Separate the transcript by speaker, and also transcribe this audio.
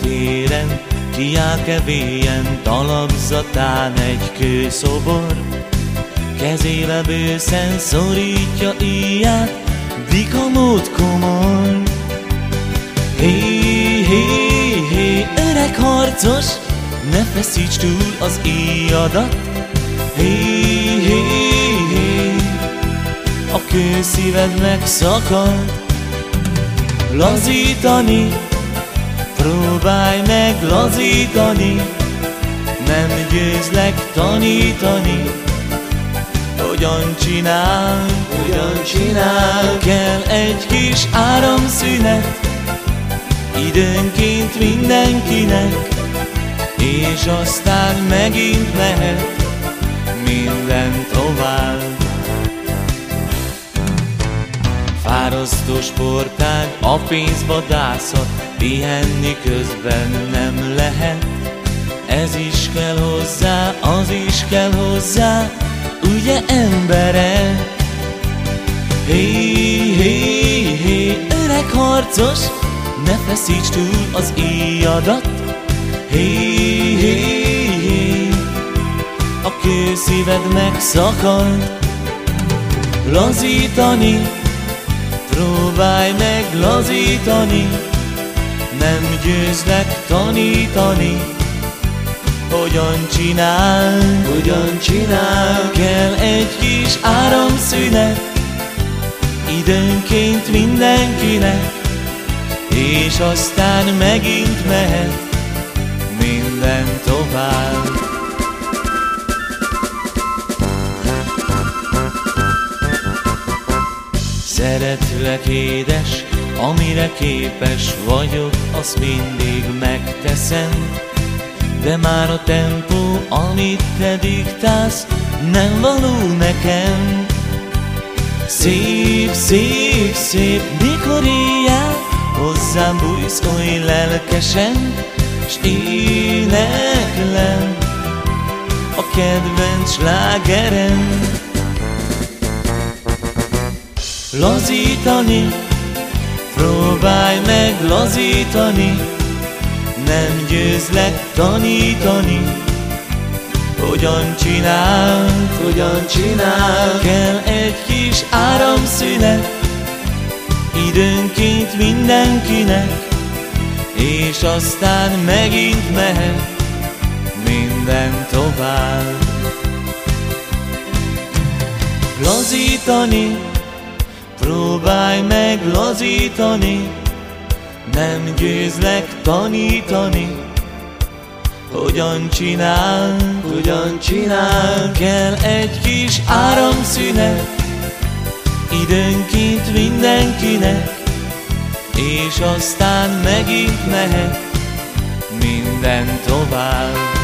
Speaker 1: téren, kiáll kevélyen, talapzatán egy kőszobor. Kezébe bőszen szorítja íját, dikamót komoly. Hé, hé, hé, öreg harcos, ne feszíts túl az íjadat. Hé, hé, hé, a kőszíved megszakad. Lazítani, próbálj meg lazítani, nem győzlek tanítani. Hogyan csinál, hogyan csinál, kell egy kis áramszünet, időnként mindenkinek, és aztán megint mehet minden tovább. Fárasztó sportág, a pénzvadászat, pihenni közben nem lehet. Ez is kell hozzá, az is kell hozzá, ugye embere? Hé, hé, hé, öreg harcos, ne feszíts túl az íjadat. Hé, hé, hé, a kőszíved megszakad. Lazítani, próbálj meg lazítani, nem győzlek tanítani. Hogyan csinál, hogyan csinál, kell egy kis áramszünet, időnként mindenkinek, és aztán megint mehet Szeretlek édes, amire képes vagyok, azt mindig megteszem. De már a tempó, amit te diktálsz, nem való nekem. Szép, szép, szép, mikor éjjel hozzám bújsz oly lelkesen, s éneklem a kedvenc slágerem. Lazítani, próbálj meg lazítani, nem győzlek tanítani. Hogyan csinál, hogyan csinál, kell egy kis áramszünet, időnként mindenkinek, és aztán megint mehet minden tovább. Lazítani, próbálj meg lazítani, nem győzlek tanítani. Hogyan csinál, hogyan csinál, kell egy kis áramszünet, időnként mindenkinek, és aztán megint mehet minden tovább.